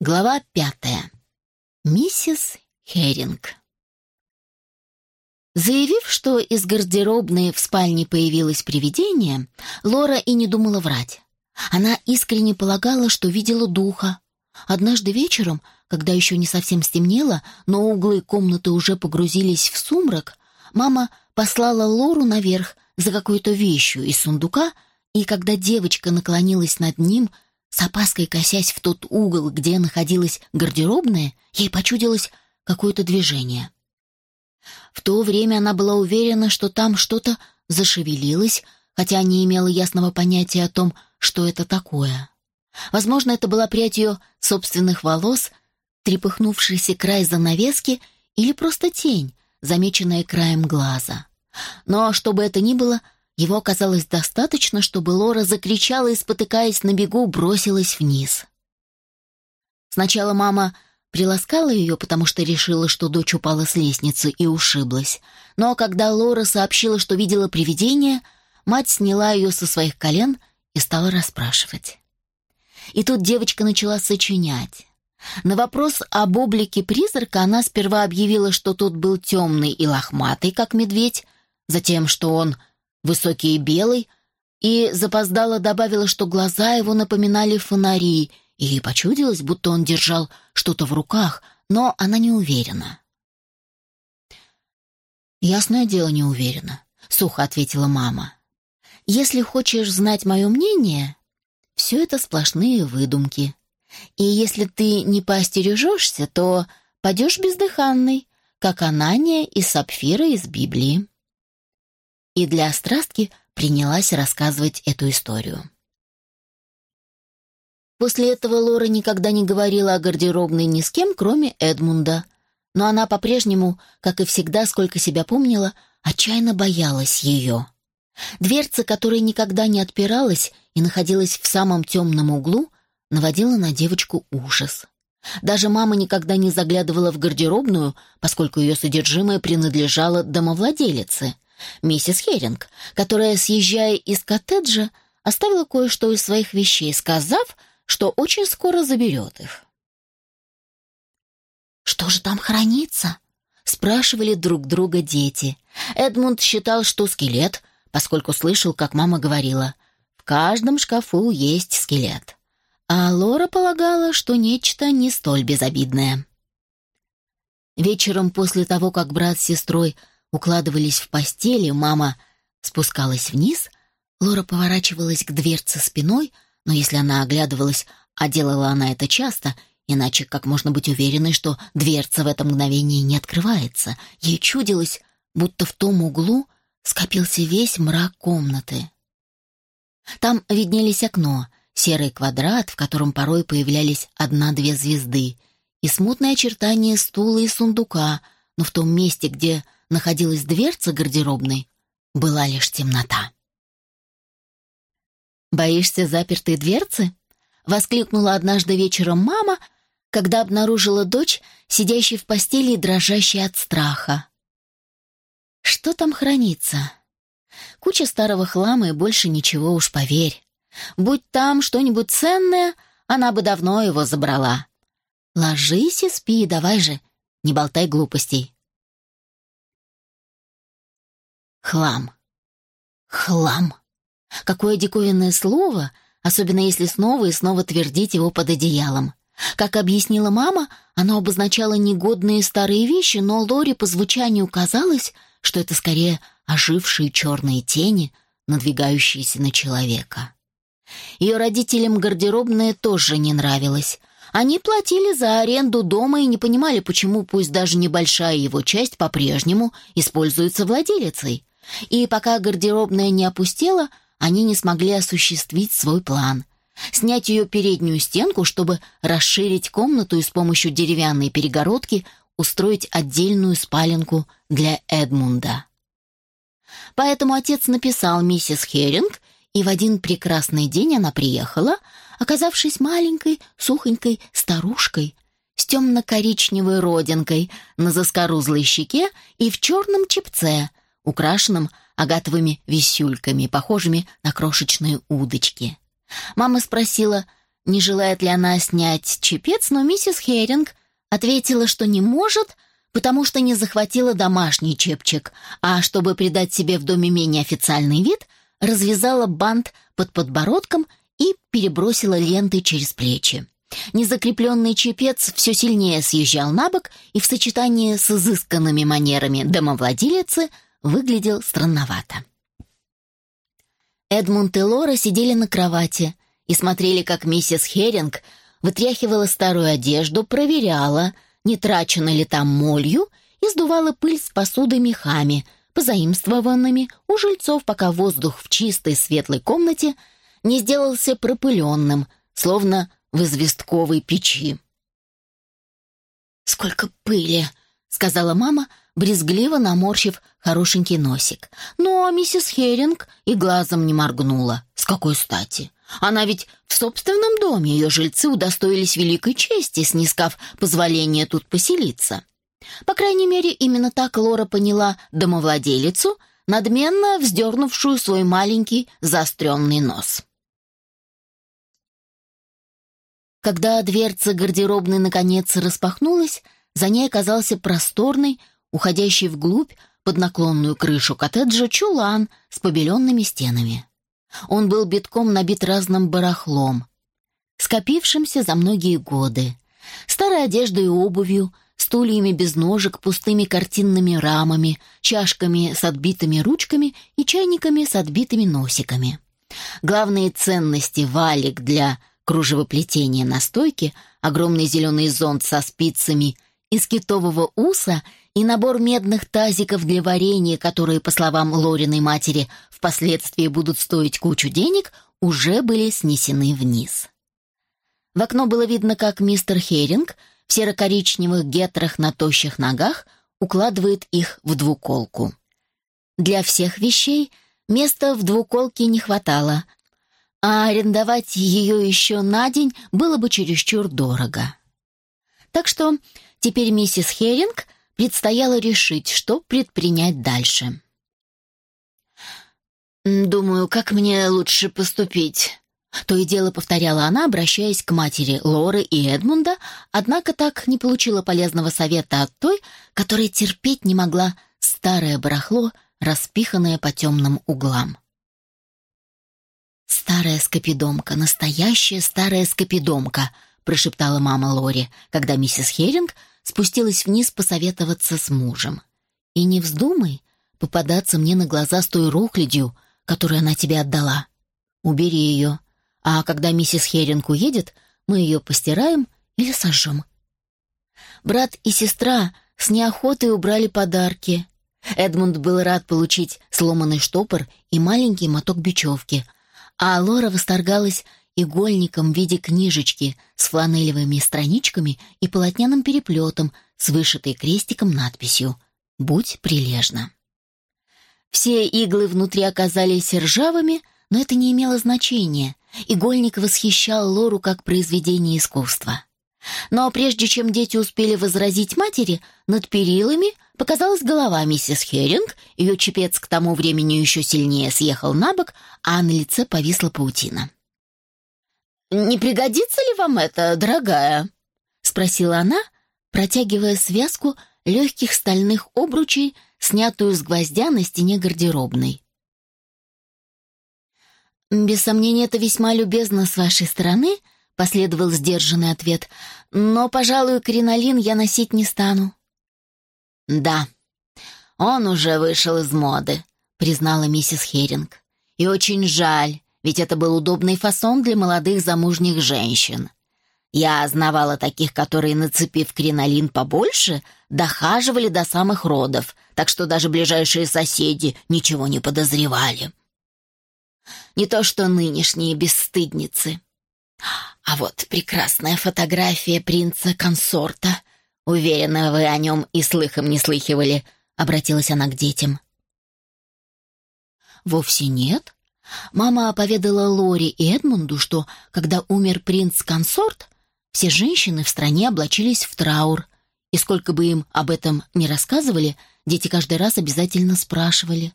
Глава пятая. Миссис Херинг. Заявив, что из гардеробной в спальне появилось привидение, Лора и не думала врать. Она искренне полагала, что видела духа. Однажды вечером, когда еще не совсем стемнело, но углы комнаты уже погрузились в сумрак, мама послала Лору наверх за какой-то вещью из сундука, и когда девочка наклонилась над ним — с опаской косясь в тот угол, где находилась гардеробная, ей почудилось какое-то движение. В то время она была уверена, что там что-то зашевелилось, хотя не имела ясного понятия о том, что это такое. Возможно, это была прядь ее собственных волос, трепыхнувшийся край занавески или просто тень, замеченная краем глаза. Но, что бы это ни было, — его оказалось достаточно, чтобы Лора закричала и, спотыкаясь на бегу, бросилась вниз. Сначала мама приласкала ее, потому что решила, что дочь упала с лестницы и ушиблась. Но когда Лора сообщила, что видела привидение, мать сняла ее со своих колен и стала расспрашивать. И тут девочка начала сочинять. На вопрос об облике призрака она сперва объявила, что тот был темный и лохматый, как медведь, затем, что он высокий и белый, и запоздала добавила, что глаза его напоминали фонари, и почудилось, будто он держал что-то в руках, но она не уверена. «Ясное дело, не уверена», — сухо ответила мама. «Если хочешь знать мое мнение, все это сплошные выдумки. И если ты не поостережешься, то падешь бездыханный, как Анания и Сапфира из Библии» и для острастки принялась рассказывать эту историю. После этого Лора никогда не говорила о гардеробной ни с кем, кроме Эдмунда, но она по-прежнему, как и всегда, сколько себя помнила, отчаянно боялась ее. Дверца, которая никогда не отпиралась и находилась в самом темном углу, наводила на девочку ужас. Даже мама никогда не заглядывала в гардеробную, поскольку ее содержимое принадлежало домовладелице — миссис Херинг, которая, съезжая из коттеджа, оставила кое-что из своих вещей, сказав, что очень скоро заберет их. «Что же там хранится?» — спрашивали друг друга дети. Эдмунд считал, что скелет, поскольку слышал, как мама говорила, «В каждом шкафу есть скелет». А Лора полагала, что нечто не столь безобидное. Вечером после того, как брат с сестрой укладывались в постели, мама спускалась вниз, Лора поворачивалась к дверце спиной, но если она оглядывалась, а делала она это часто, иначе как можно быть уверенной, что дверца в это мгновение не открывается, ей чудилось, будто в том углу скопился весь мрак комнаты. Там виднелись окно, серый квадрат, в котором порой появлялись одна-две звезды, и смутные очертания стула и сундука, но в том месте, где находилась дверца гардеробной, была лишь темнота. «Боишься запертой дверцы?» — воскликнула однажды вечером мама, когда обнаружила дочь, сидящей в постели и дрожащей от страха. «Что там хранится?» «Куча старого хлама и больше ничего уж, поверь. Будь там что-нибудь ценное, она бы давно его забрала. Ложись и спи, давай же, не болтай глупостей. Хлам. Хлам. Какое диковинное слово, особенно если снова и снова твердить его под одеялом. Как объяснила мама, оно обозначало негодные старые вещи, но Лори по звучанию казалось, что это скорее ожившие черные тени, надвигающиеся на человека. Ее родителям гардеробное тоже не нравилось. Они платили за аренду дома и не понимали, почему пусть даже небольшая его часть по-прежнему используется владелицей. И пока гардеробная не опустела, они не смогли осуществить свой план. Снять ее переднюю стенку, чтобы расширить комнату и с помощью деревянной перегородки устроить отдельную спаленку для Эдмунда. Поэтому отец написал миссис Херинг, и в один прекрасный день она приехала, оказавшись маленькой, сухонькой старушкой с темно-коричневой родинкой на заскорузлой щеке и в черном чепце, украшенном агатовыми висюльками, похожими на крошечные удочки. Мама спросила, не желает ли она снять чепец, но миссис Херинг ответила, что не может, потому что не захватила домашний чепчик, а чтобы придать себе в доме менее официальный вид, развязала бант под подбородком и перебросила ленты через плечи. Незакрепленный чепец все сильнее съезжал на бок и в сочетании с изысканными манерами домовладелицы выглядел странновато. Эдмунд и Лора сидели на кровати и смотрели, как миссис Херинг вытряхивала старую одежду, проверяла, не трачена ли там молью, и сдувала пыль с посуды мехами, позаимствованными у жильцов, пока воздух в чистой светлой комнате не сделался пропыленным, словно в известковой печи. «Сколько пыли!» — сказала мама, брезгливо наморщив хорошенький носик. Но миссис Херинг и глазом не моргнула. С какой стати? Она ведь в собственном доме, ее жильцы удостоились великой чести, снискав позволение тут поселиться. По крайней мере, именно так Лора поняла домовладелицу, надменно вздернувшую свой маленький заостренный нос. Когда дверца гардеробной наконец распахнулась, за ней оказался просторный, уходящий вглубь под наклонную крышу коттеджа чулан с побеленными стенами. Он был битком набит разным барахлом, скопившимся за многие годы, старой одеждой и обувью, стульями без ножек, пустыми картинными рамами, чашками с отбитыми ручками и чайниками с отбитыми носиками. Главные ценности — валик для кружевоплетения на стойке, огромный зеленый зонт со спицами из китового уса и набор медных тазиков для варенья, которые, по словам Лориной матери, впоследствии будут стоить кучу денег, уже были снесены вниз. В окно было видно, как мистер Херинг в серо-коричневых гетрах на тощих ногах укладывает их в двуколку. Для всех вещей места в двуколке не хватало, а арендовать ее еще на день было бы чересчур дорого. Так что теперь миссис Херинг предстояло решить, что предпринять дальше. «Думаю, как мне лучше поступить?» То и дело повторяла она, обращаясь к матери Лоры и Эдмунда, однако так не получила полезного совета от той, которая терпеть не могла старое барахло, распиханное по темным углам. «Старая скопидомка, настоящая старая скопидомка», прошептала мама Лори, когда миссис Херинг спустилась вниз посоветоваться с мужем. «И не вздумай попадаться мне на глаза с той рухлядью, которую она тебе отдала. Убери ее, а когда миссис Херинг уедет, мы ее постираем или сожжем». Брат и сестра с неохотой убрали подарки. Эдмунд был рад получить сломанный штопор и маленький моток бечевки — а Лора восторгалась игольником в виде книжечки с фланелевыми страничками и полотняным переплетом с вышитой крестиком надписью «Будь прилежна». Все иглы внутри оказались ржавыми, но это не имело значения. Игольник восхищал Лору как произведение искусства. Но прежде чем дети успели возразить матери, над перилами показалась голова миссис Херинг, ее чепец к тому времени еще сильнее съехал на бок, а на лице повисла паутина. «Не пригодится ли вам это, дорогая?» — спросила она, протягивая связку легких стальных обручей, снятую с гвоздя на стене гардеробной. «Без сомнения, это весьма любезно с вашей стороны», Последовал сдержанный ответ. «Но, пожалуй, кринолин я носить не стану». «Да, он уже вышел из моды», — признала миссис Херинг. «И очень жаль, ведь это был удобный фасон для молодых замужних женщин. Я знавала таких, которые, нацепив кринолин побольше, дохаживали до самых родов, так что даже ближайшие соседи ничего не подозревали. Не то что нынешние бесстыдницы. А вот прекрасная фотография принца-консорта. Уверена, вы о нем и слыхом не слыхивали, обратилась она к детям. Вовсе нет. Мама поведала Лори и Эдмунду, что, когда умер принц-консорт, все женщины в стране облачились в траур, и сколько бы им об этом не рассказывали, дети каждый раз обязательно спрашивали.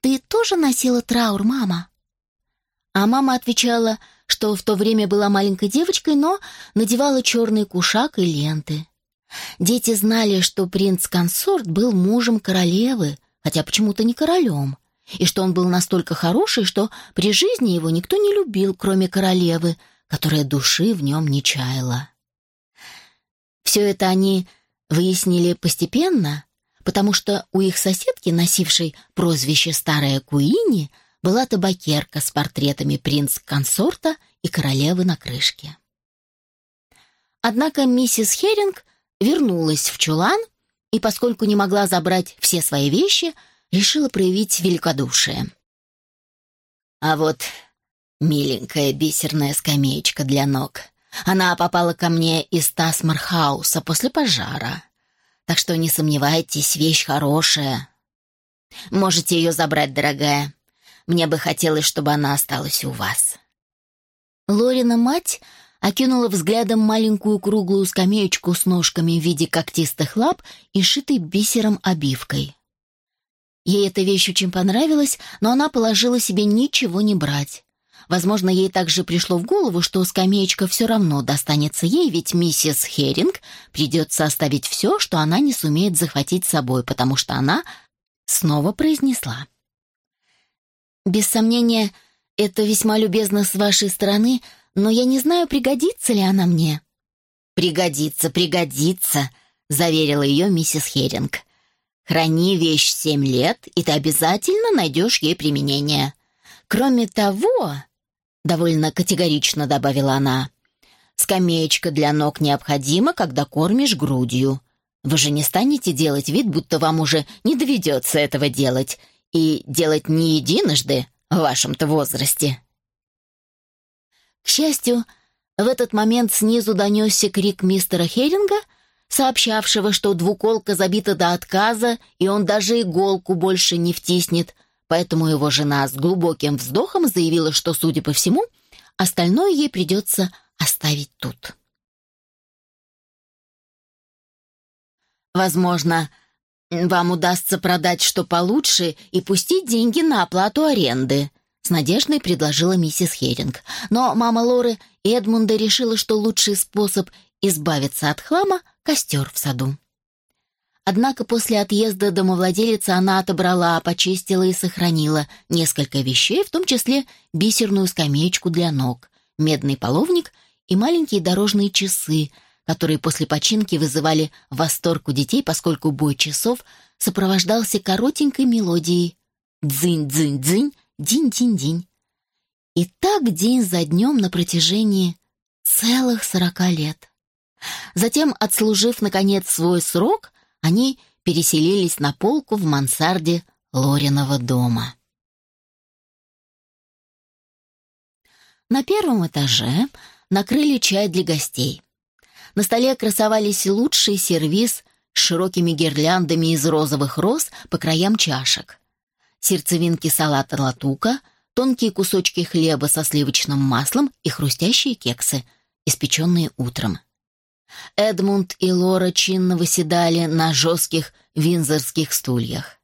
«Ты тоже носила траур, мама?» А мама отвечала – что в то время была маленькой девочкой, но надевала черный кушак и ленты. Дети знали, что принц-консорт был мужем королевы, хотя почему-то не королем, и что он был настолько хороший, что при жизни его никто не любил, кроме королевы, которая души в нем не чаяла. Все это они выяснили постепенно, потому что у их соседки, носившей прозвище «Старая Куини», была табакерка с портретами принц-консорта и королевы на крышке. Однако миссис Херинг вернулась в чулан и, поскольку не могла забрать все свои вещи, решила проявить великодушие. А вот миленькая бисерная скамеечка для ног. Она попала ко мне из Тасмархауса после пожара. Так что не сомневайтесь, вещь хорошая. Можете ее забрать, дорогая. Мне бы хотелось, чтобы она осталась у вас». Лорина мать окинула взглядом маленькую круглую скамеечку с ножками в виде когтистых лап и шитой бисером обивкой. Ей эта вещь очень понравилась, но она положила себе ничего не брать. Возможно, ей также пришло в голову, что скамеечка все равно достанется ей, ведь миссис Херинг придется оставить все, что она не сумеет захватить с собой, потому что она снова произнесла. «Без сомнения, это весьма любезно с вашей стороны, но я не знаю, пригодится ли она мне». «Пригодится, пригодится», — заверила ее миссис Херинг. «Храни вещь семь лет, и ты обязательно найдешь ей применение. Кроме того, — довольно категорично добавила она. «Скамеечка для ног необходима, когда кормишь грудью. Вы же не станете делать вид, будто вам уже не доведется этого делать, и делать не единожды в вашем-то возрасте». К счастью, в этот момент снизу донесся крик мистера Херинга, сообщавшего, что двуколка забита до отказа, и он даже иголку больше не втиснет, поэтому его жена с глубоким вздохом заявила, что, судя по всему, остальное ей придется оставить тут. Возможно, вам удастся продать что получше и пустить деньги на оплату аренды, с надеждой предложила миссис Херинг. Но мама Лоры Эдмунда решила, что лучший способ избавиться от хлама — костер в саду. Однако после отъезда домовладелица она отобрала, почистила и сохранила несколько вещей, в том числе бисерную скамеечку для ног, медный половник и маленькие дорожные часы, которые после починки вызывали восторг у детей, поскольку бой часов сопровождался коротенькой мелодией «дзынь-дзынь-дзынь, динь-динь-динь». И так день за днем на протяжении целых сорока лет. Затем, отслужив, наконец, свой срок, они переселились на полку в мансарде Лориного дома. На первом этаже накрыли чай для гостей. На столе красовались лучший сервиз с широкими гирляндами из розовых роз по краям чашек. Сердцевинки салата латука, тонкие кусочки хлеба со сливочным маслом и хрустящие кексы, испеченные утром. Эдмунд и Лора чинно выседали на жестких винзорских стульях.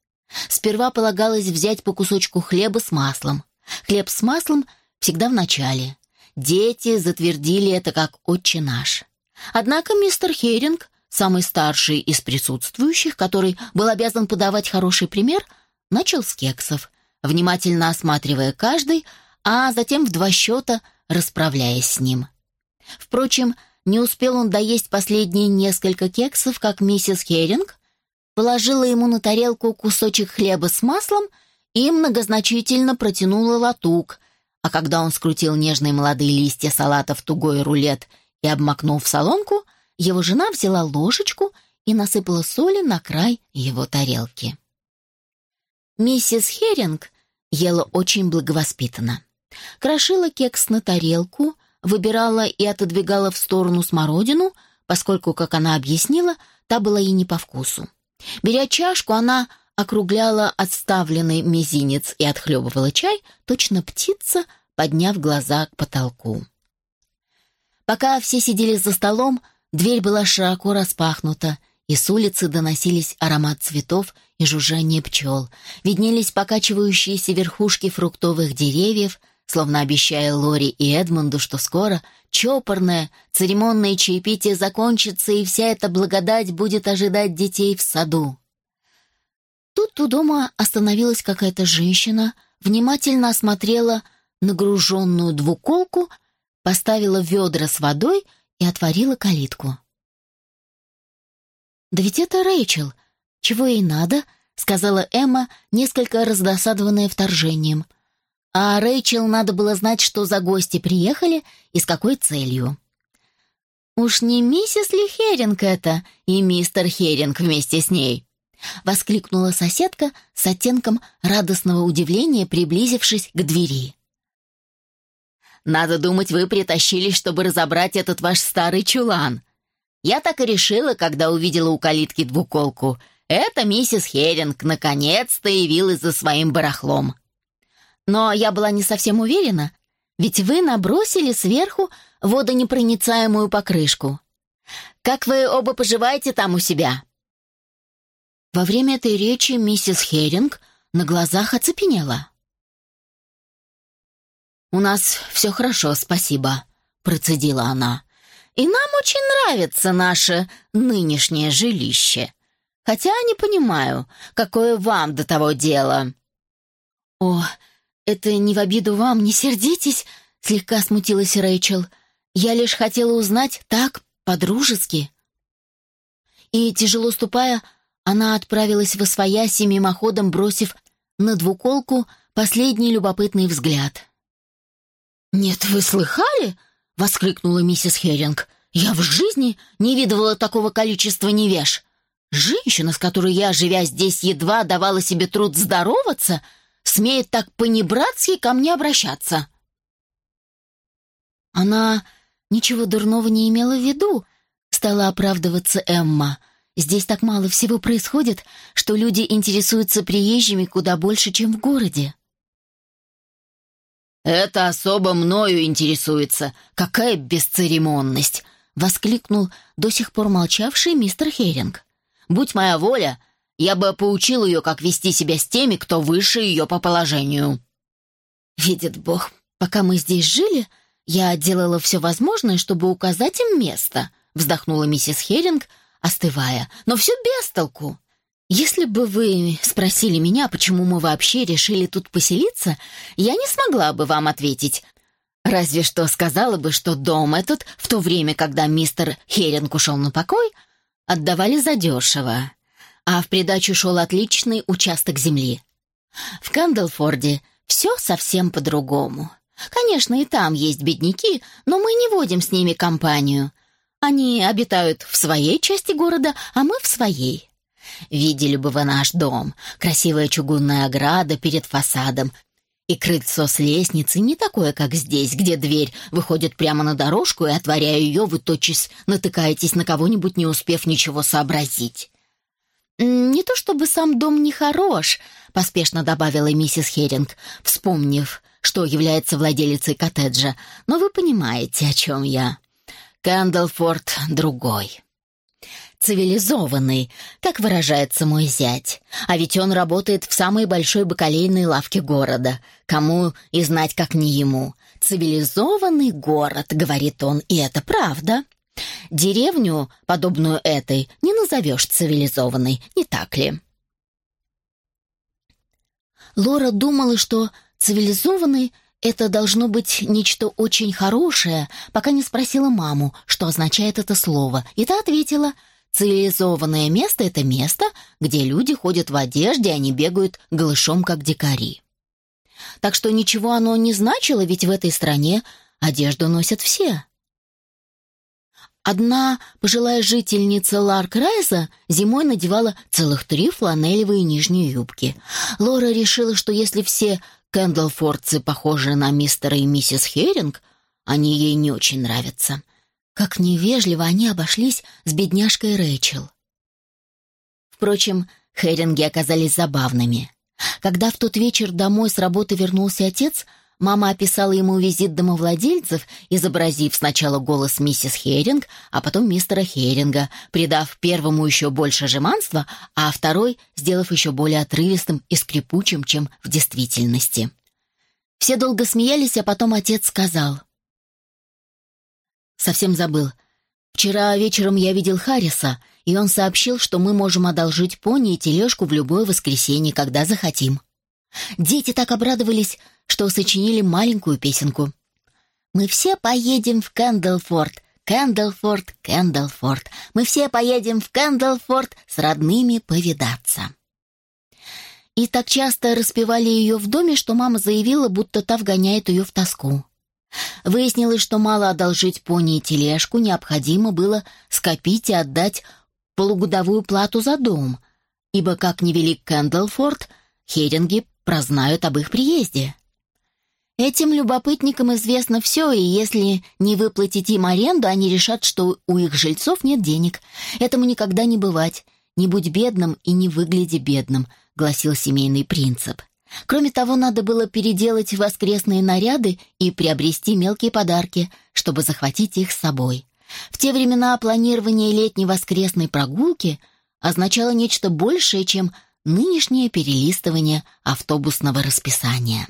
Сперва полагалось взять по кусочку хлеба с маслом. Хлеб с маслом всегда в начале. Дети затвердили это как «Отче наш». Однако мистер Херинг, самый старший из присутствующих, который был обязан подавать хороший пример, начал с кексов, внимательно осматривая каждый, а затем в два счета расправляясь с ним. Впрочем, не успел он доесть последние несколько кексов, как миссис Херинг положила ему на тарелку кусочек хлеба с маслом и многозначительно протянула латук, а когда он скрутил нежные молодые листья салата в тугой рулет и обмакнул в солонку, его жена взяла ложечку и насыпала соли на край его тарелки. Миссис Херинг ела очень благовоспитанно. Крошила кекс на тарелку — выбирала и отодвигала в сторону смородину, поскольку, как она объяснила, та была ей не по вкусу. Беря чашку, она округляла отставленный мизинец и отхлебывала чай, точно птица, подняв глаза к потолку. Пока все сидели за столом, дверь была широко распахнута, и с улицы доносились аромат цветов и жужжание пчел, виднелись покачивающиеся верхушки фруктовых деревьев, словно обещая Лори и Эдмунду, что скоро чопорное, церемонное чаепитие закончится, и вся эта благодать будет ожидать детей в саду. Тут у дома остановилась какая-то женщина, внимательно осмотрела нагруженную двуколку, поставила ведра с водой и отворила калитку. «Да ведь это Рэйчел. Чего ей надо?» — сказала Эмма, несколько раздосадованная вторжением — а Рэйчел надо было знать, что за гости приехали и с какой целью. «Уж не миссис ли Херинг это и мистер Херинг вместе с ней?» — воскликнула соседка с оттенком радостного удивления, приблизившись к двери. «Надо думать, вы притащились, чтобы разобрать этот ваш старый чулан. Я так и решила, когда увидела у калитки двуколку. Это миссис Херинг наконец-то явилась за своим барахлом. Но я была не совсем уверена, ведь вы набросили сверху водонепроницаемую покрышку. Как вы оба поживаете там у себя?» Во время этой речи миссис Херинг на глазах оцепенела. «У нас все хорошо, спасибо», — процедила она. «И нам очень нравится наше нынешнее жилище. Хотя не понимаю, какое вам до того дело». «О, «Это не в обиду вам, не сердитесь», — слегка смутилась Рэйчел. «Я лишь хотела узнать так, по-дружески». И, тяжело ступая, она отправилась во свояси, мимоходом бросив на двуколку последний любопытный взгляд. «Нет, вы слыхали?» — воскликнула миссис Херинг. «Я в жизни не видывала такого количества невеж. Женщина, с которой я, живя здесь, едва давала себе труд здороваться — смеет так понебратски ко мне обращаться?» «Она ничего дурного не имела в виду», — стала оправдываться Эмма. «Здесь так мало всего происходит, что люди интересуются приезжими куда больше, чем в городе». «Это особо мною интересуется. Какая бесцеремонность!» — воскликнул до сих пор молчавший мистер Херинг. «Будь моя воля, я бы поучил ее, как вести себя с теми, кто выше ее по положению». «Видит Бог, пока мы здесь жили, я делала все возможное, чтобы указать им место», вздохнула миссис Херинг, остывая. «Но все без толку. Если бы вы спросили меня, почему мы вообще решили тут поселиться, я не смогла бы вам ответить. Разве что сказала бы, что дом этот, в то время, когда мистер Херинг ушел на покой, отдавали задешево а в придачу шел отличный участок земли. В Кэндлфорде все совсем по-другому. Конечно, и там есть бедняки, но мы не водим с ними компанию. Они обитают в своей части города, а мы в своей. Видели бы вы наш дом. Красивая чугунная ограда перед фасадом. И крыльцо с лестницей не такое, как здесь, где дверь выходит прямо на дорожку, и, отворяя ее, вы тотчас натыкаетесь на кого-нибудь, не успев ничего сообразить. «Не то чтобы сам дом не хорош», — поспешно добавила миссис Херинг, вспомнив, что является владелицей коттеджа, «но вы понимаете, о чем я. Кэндлфорд другой». «Цивилизованный», как выражается мой зять. А ведь он работает в самой большой бакалейной лавке города. Кому и знать, как не ему. «Цивилизованный город», — говорит он, и это правда. Деревню, подобную этой, не назовешь цивилизованной, не так ли? Лора думала, что цивилизованный — это должно быть нечто очень хорошее, пока не спросила маму, что означает это слово, и та ответила — Цивилизованное место — это место, где люди ходят в одежде, а не бегают голышом, как дикари. Так что ничего оно не значило, ведь в этой стране одежду носят все. Одна пожилая жительница Ларк-Райза зимой надевала целых три фланелевые нижние юбки. Лора решила, что если все кэндлфордцы похожи на мистера и миссис Херинг, они ей не очень нравятся. Как невежливо они обошлись с бедняжкой Рэйчел. Впрочем, Херинги оказались забавными. Когда в тот вечер домой с работы вернулся отец — Мама описала ему визит домовладельцев, изобразив сначала голос миссис Херинг, а потом мистера Херинга, придав первому еще больше жеманства, а второй сделав еще более отрывистым и скрипучим, чем в действительности. Все долго смеялись, а потом отец сказал. «Совсем забыл. Вчера вечером я видел Харриса, и он сообщил, что мы можем одолжить пони и тележку в любое воскресенье, когда захотим». Дети так обрадовались, что сочинили маленькую песенку. «Мы все поедем в Кэндлфорд, Кэндлфорд, Кэндлфорд. Мы все поедем в Кэндлфорд с родными повидаться». И так часто распевали ее в доме, что мама заявила, будто та вгоняет ее в тоску. Выяснилось, что мало одолжить пони и тележку, необходимо было скопить и отдать полугодовую плату за дом, ибо, как невелик Кэндлфорд, херинги прознают об их приезде. Этим любопытникам известно все, и если не выплатить им аренду, они решат, что у их жильцов нет денег. Этому никогда не бывать. Не будь бедным и не выгляди бедным, гласил семейный принцип. Кроме того, надо было переделать воскресные наряды и приобрести мелкие подарки, чтобы захватить их с собой. В те времена планирование летней воскресной прогулки означало нечто большее, чем нынешнее перелистывание автобусного расписания.